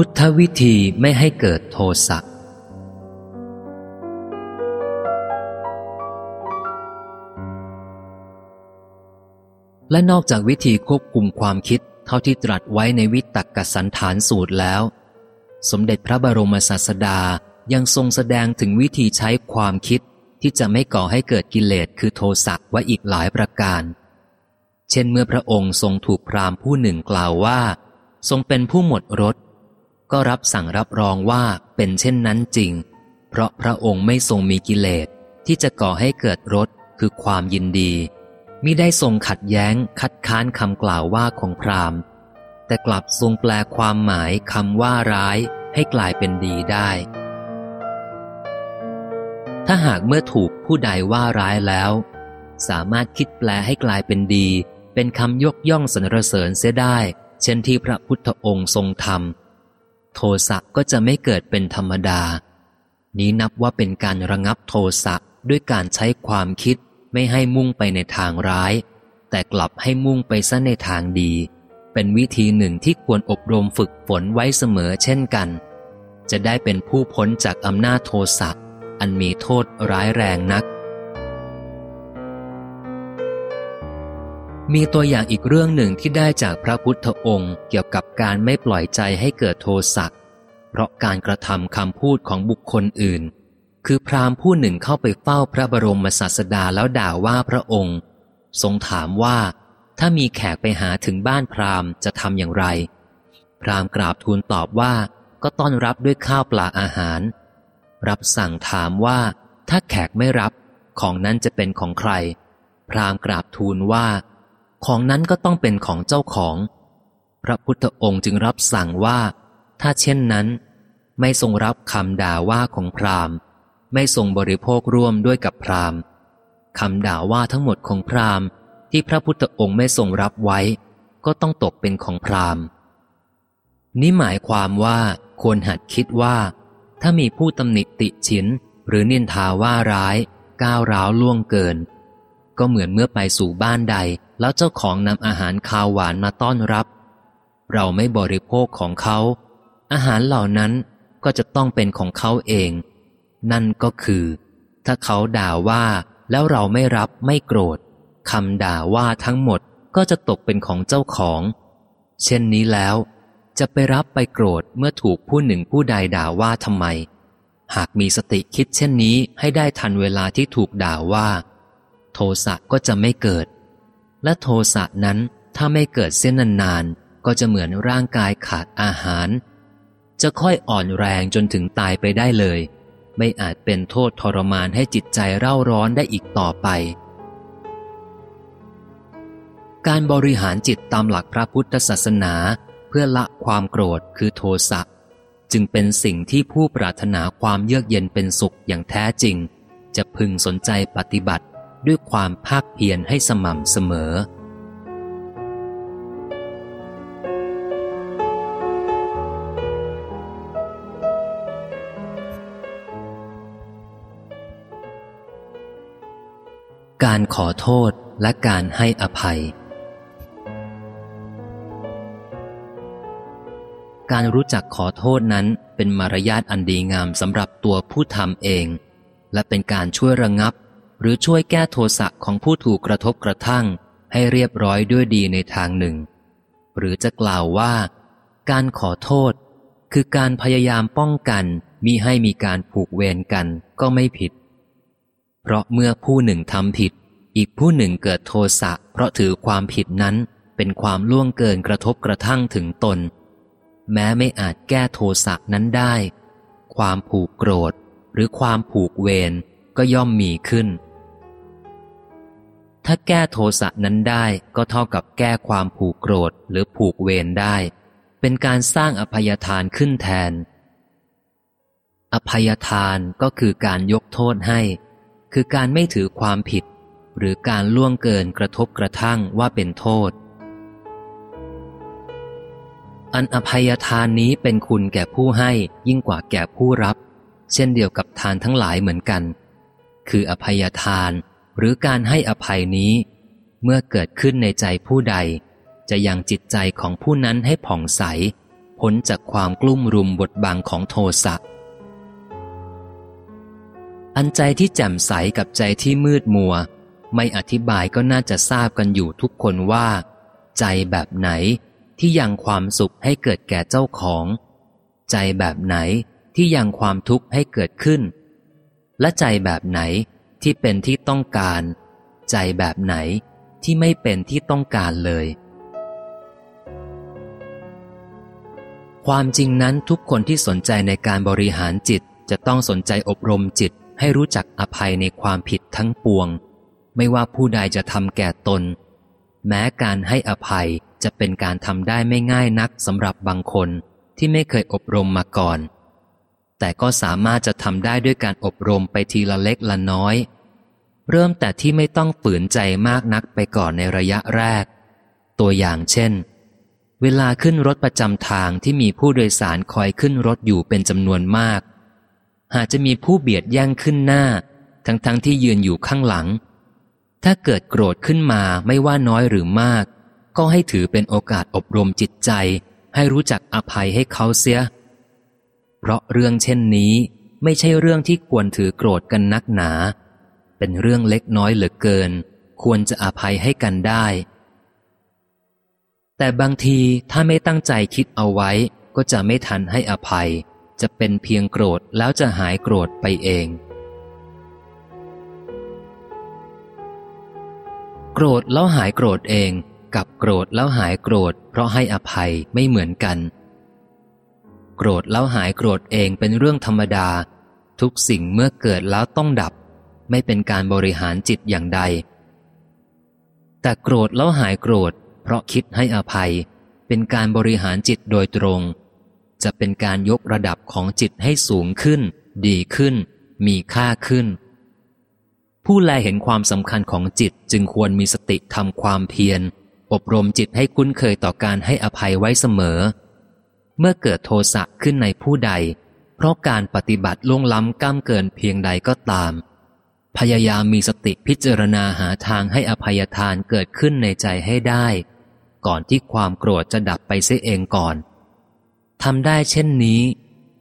พุทธวิธีไม่ให้เกิดโทสะและนอกจากวิธีควบคุมความคิดเท่าที่ตรัสไว้ในวิตกกสันฐานสูตรแล้ว สมเด็จพระบรมศาสดายังทรงแสดงถึงวิธีใช้ความคิดที่จะไม่ก่อให้เกิดกิเลสคือโทสะไว้อีกหลายประการ เช่นเมื่อพระองค์ทรงถูกพราหมณ์ผู้หนึ่งกล่าวว่า ทรงเป็นผู้หมดรส ก็รับสั่งรับรองว่าเป็นเช่นนั้นจริง เพราะพระองค์ไม่ทรงมีกิเลสที่จะก่อให้เกิดรสคือความยินดีมิได้ทรงขัดแย้งคัดค้านคำกล่าวว่าของพราหมณ์ แต่กลับทรงแปลความหมายคำว่าร้ายให้กลายเป็นดีได้ ถ้าหากเมื่อถูกผู้ใดว่าร้ายแล้ว สามารถคิดแปลให้กลายเป็นดี เป็นคำยกย่องสรรเสริญเสียได้ เช่นที่พระพุทธองค์ทรงทำ โทสะก็จะไม่เกิดเป็นธรรมดา นี้นับว่าเป็นการระงับโทสะด้วยการใช้ความคิดไม่ให้มุ่งไปในทางร้าย แต่กลับให้มุ่งไปซะในทางดี เป็นวิธีหนึ่งที่ควรอบรมฝึกฝนไว้เสมอเช่นกัน จะได้เป็นผู้พ้นจากอำนาจโทสะอันมีโทษร้ายแรงนัก มีตัวอย่างอีกเรื่องหนึ่งที่ได้จากพระพุทธองค์เกี่ยวกับการไม่ปล่อยใจให้เกิดโทสะเพราะการกระทำคำพูดของบุคคลอื่น คือพราหมณ์ผู้หนึ่งเข้าไปเฝ้าพระบรมศาสดาแล้วด่าว่าพระองค์ ทรงถามว่า ถ้ามีแขกไปหาถึงบ้านพราหมณ์จะทำอย่างไร พราหมณ์กราบทูลตอบว่า ก็ต้อนรับด้วยข้าวปลาอาหาร รับสั่งถามว่า ถ้าแขกไม่รับ ของนั้นจะเป็นของใคร พราหมณ์กราบทูลว่า ของนั้นก็ต้องเป็นของเจ้าของ พระพุทธองค์จึงรับสั่งว่า ถ้าเช่นนั้น ไม่ทรงรับคำด่าว่าของพราหมณ์ ไม่ทรงบริโภคร่วมด้วยกับพราหมณ์คำด่าว่าทั้งหมดของพราหมณ์ ที่พระพุทธองค์ไม่ทรงรับไว้ ก็ต้องตกเป็นของพราหมณ์นี้หมายความว่าควรหัดคิดว่า ถ้ามีผู้ตำหนิติฉิน หรือนินทาว่าร้าย ก้าวร้าวล่วงเกิน ก็เหมือนเมื่อไปสู่บ้านใด แล้วเจ้าของนำอาหารคาวหวานมาต้อนรับ เราไม่บริโภคของเขา อาหารเหล่านั้นก็จะต้องเป็นของเขาเอง นั่นก็คือ ถ้าเขาด่าว่าแล้วเราไม่รับไม่โกรธคำด่าว่าทั้งหมดก็จะตกเป็นของเจ้าของ เช่นนี้แล้ว จะไปรับไปโกรธเมื่อถูกผู้หนึ่งผู้ใดด่าว่าทำไม หากมีสติคิดเช่นนี้ให้ได้ทันเวลาที่ถูกด่าว่า โทสะก็จะไม่เกิด และโทสะนั้นถ้าไม่เกิดเส้นนานๆ ก็จะเหมือนร่างกายขาดอาหาร จะค่อยอ่อนแรงจนถึงตายไปได้เลย ไม่อาจเป็นโทษทรมานให้จิตใจเร่าร้อนได้อีกต่อไป การบริหารจิตตามหลักพระพุทธศาสนาเพื่อละความโกรธคือโทสะจึงเป็นสิ่งที่ผู้ปรารถนาความเยือกเย็นเป็นสุขอย่างแท้จริง จะพึงสนใจปฏิบัติ ด้วยความภาคเพียรให้สม่ำเสมอ การขอโทษและการให้อภัย การรู้จักขอโทษนั้นเป็นมารยาทอันดีงามสำหรับตัวผู้ทำเอง และเป็นการช่วยระงับ หรือช่วยแก้โทสะของผู้ถูกกระทบกระทั่ง ให้เรียบร้อยด้วยดีในทางหนึ่ง หรือจะกล่าวว่า การขอโทษ คือการพยายามป้องกันมิให้มีการผูกเวรกันก็ไม่ผิด เพราะเมื่อผู้หนึ่งทำผิด อีกผู้หนึ่งเกิดโทสะเพราะถือความผิดนั้นเป็นความล่วงเกินกระทบกระทั่งถึงตน แม้ไม่อาจแก้โทสะนั้นได้ ความผูกโกรธ หรือความผูกเวรก็ย่อมมีขึ้น ถ้าแก้โทสะนั้นได้ก็เท่ากับแก้ความผูกโกรธหรือผูกเวรได้ เป็นการสร้างอภัยทานขึ้นแทน อภัยทานก็คือการยกโทษให้ คือการไม่ถือความผิด หรือการล่วงเกินกระทบกระทั่งว่าเป็นโทษ อันอภัยทานนี้เป็นคุณแก่ผู้ให้ยิ่งกว่าแก่ผู้รับ เช่นเดียวกับทานทั้งหลายเหมือนกัน คืออภัยทาน หรือการให้อภัยนี้ เมื่อเกิดขึ้นในใจผู้ใด จะยังจิตใจของผู้นั้นให้ผ่องใส พ้นจากความกลุ่มรุมบทบังของโทสะ อันใจที่แจ่มใสกับใจที่มืดมัว ไม่อธิบายก็น่าจะทราบกันอยู่ทุกคนว่า ใจแบบไหนที่ยังความสุขให้เกิดแก่เจ้าของ ใจแบบไหนที่ยังความทุกข์ให้เกิดขึ้น และใจแบบไหน ที่เป็นที่ต้องการ ใจแบบไหนที่ไม่เป็นที่ต้องการเลย ความจริงนั้นทุกคนที่สนใจในการบริหารจิตจะต้องสนใจอบรมจิตให้รู้จักอภัยในความผิดทั้งปวง ไม่ว่าผู้ใดจะทำแก่ตน แม้การให้อภัยจะเป็นการทำได้ไม่ง่ายนักสำหรับบางคนที่ไม่เคยอบรมมาก่อน แต่ก็สามารถจะทำได้ด้วยการอบรมไปทีละเล็กละน้อย เริ่มแต่ที่ไม่ต้องฝืนใจมากนักไปก่อนในระยะแรก ตัวอย่างเช่น เวลาขึ้นรถประจำทางที่มีผู้โดยสารคอยขึ้นรถอยู่เป็นจำนวนมาก หากจะมีผู้เบียดแย่งขึ้นหน้า ทั้งๆทที่ยืนอยู่ข้างหลัง ถ้าเกิดโกรธขึ้นมาไม่ว่าน้อยหรือมาก ก็ให้ถือเป็นโอกาสอบรมจิตใจ ให้รู้จักอภัยให้เขาเสีย เพราะเรื่องเช่นนี้ไม่ใช่เรื่องที่ควรถือโกรธกันนักหนา เป็นเรื่องเล็กน้อยเหลือเกิน ควรจะอภัยให้กันได้ แต่บางทีถ้าไม่ตั้งใจคิดเอาไว้ก็จะไม่ทันให้อภัย จะเป็นเพียงโกรธแล้วจะหายโกรธไปเอง โกรธแล้วหายโกรธเอง กับโกรธแล้วหายโกรธ เพราะให้อภัยไม่เหมือนกัน โกรธแล้วหายโกรธเองเป็นเรื่องธรรมดา ทุกสิ่งเมื่อเกิดแล้วต้องดับ ไม่เป็นการบริหารจิตอย่างใด แต่โกรธแล้วหายโกรธ เพราะคิดให้อภัย เป็นการบริหารจิตโดยตรง จะเป็นการยกระดับของจิตให้สูงขึ้น ดีขึ้น มีค่าขึ้น ผู้แลเห็นความสำคัญของจิตจึงควรมีสติทำความเพียรอบรมจิตให้คุ้นเคยต่อการให้อภัยไว้เสมอ เมื่อเกิดโทสะขึ้นในผู้ใด เพราะการปฏิบัติล่วงล้ำก้ามเกินเพียงใดก็ตาม พยายามมีสติพิจารณาหาทางให้อภัยทานเกิดขึ้นในใจให้ได้ ก่อนที่ความโกรธจะดับไปเสียเองก่อนทำได้เช่นนี้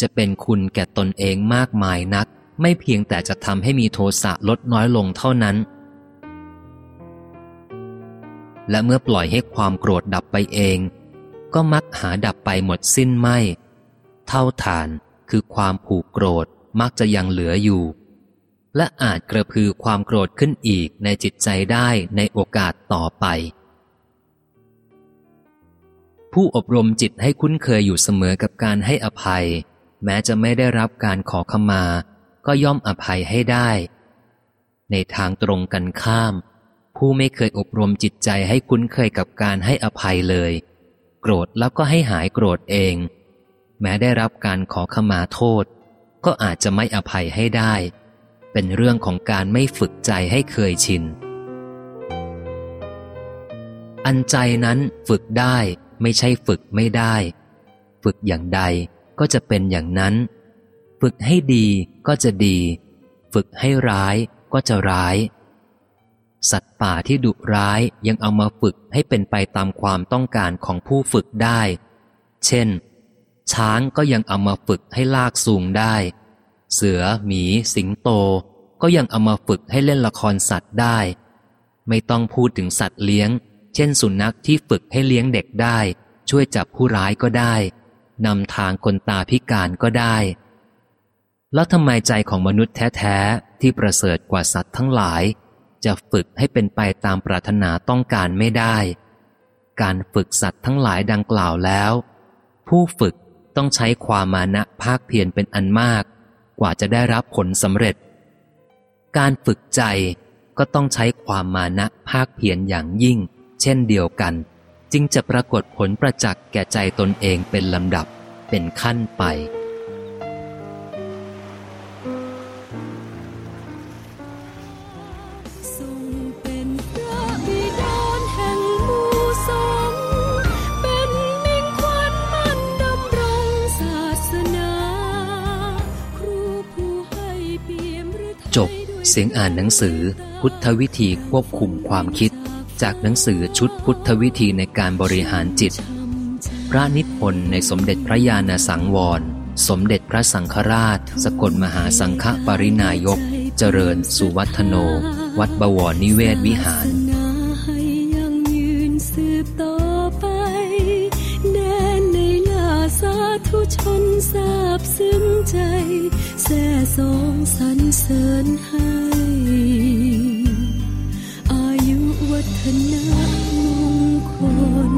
จะเป็นคุณแก่ตนเองมากมายนัก ไม่เพียงแต่จะทำให้มีโทสะลดน้อยลงเท่านั้น และเมื่อปล่อยให้ความโกรธดับไปเอง ก็มักหาดับไปหมดสิ้นไม่ เท่าฐานคือความผูกโกรธมักจะยังเหลืออยู่ และอาจกระพือความโกรธขึ้นอีกในจิตใจได้ในโอกาสต่อไป ผู้อบรมจิตให้คุ้นเคยอยู่เสมอกับการให้อภัย แม้จะไม่ได้รับการขอขมา ก็ย่อมอภัยให้ได้ ในทางตรงกันข้าม ผู้ไม่เคยอบรมจิตใจให้คุ้นเคยกับการให้อภัยเลย รธแล้วก็ให้หายโกรธเอง แม้ได้รับการขอขมาโทษ ก็อาจจะไม่อภัยให้ได้ เป็นเรื่องของการไม่ฝึกใจให้เคยชิน อันใจนั้นฝึกได้ไม่ใช่ฝึกไม่ได้ ฝึกอย่างใดก็จะเป็นอย่างนั้น ฝึกให้ดีก็จะดี ฝึกให้ร้ายก็จะร้าย สัตว์ป่าที่ดุร้ายยังเอามาฝึกให้เป็นไปตามความต้องการของผู้ฝึกได้ เช่น ช้างก็ยังเอามาฝึกให้ลากสูงได้ เสือ หมี สิงโต ก็ยังเอามาฝึกให้เล่นละครสัตว์ได้ ไม่ต้องพูดถึงสัตว์เลี้ยง เช่น สุนัขที่ฝึกให้เลี้ยงเด็กได้ ช่วยจับผู้ร้ายก็ได้นำทางคนตาพิการก็ได้ แล้วทำไมใจของมนุษย์แท้ ๆ ที่ประเสริฐกว่าสัตว์ทั้งหลาย จะฝึกให้เป็นไปตามปรารถนาต้องการไม่ได้ การฝึกสัตว์ทั้งหลายดังกล่าวแล้ว ผู้ฝึกต้องใช้ความมานะภาคเพียรเป็นอันมาก กว่าจะได้รับผลสำเร็จ การฝึกใจก็ต้องใช้ความมานะภาคเพียรอย่างยิ่ง เช่นเดียวกัน จึงจะปรากฏผลประจักษ์แก่ใจตนเองเป็นลำดับเป็นขั้นไป จบ เสียงอ่านหนังสือ พุทธวิธีควบคุมความคิด จากหนังสือชุดพุทธวิธีในการบริหารจิต พระนิพนธ์ในสมเด็จพระญาณสังวร สมเด็จพระสังฆราช สกลมหาสังฆปรินายก เจริญสุวัฒโน วัดบวรนิเวศวิหารสาธุชนทราบซึ้งใจ แส่สองสรรเสริญให้ อายุวัฒนะมงคล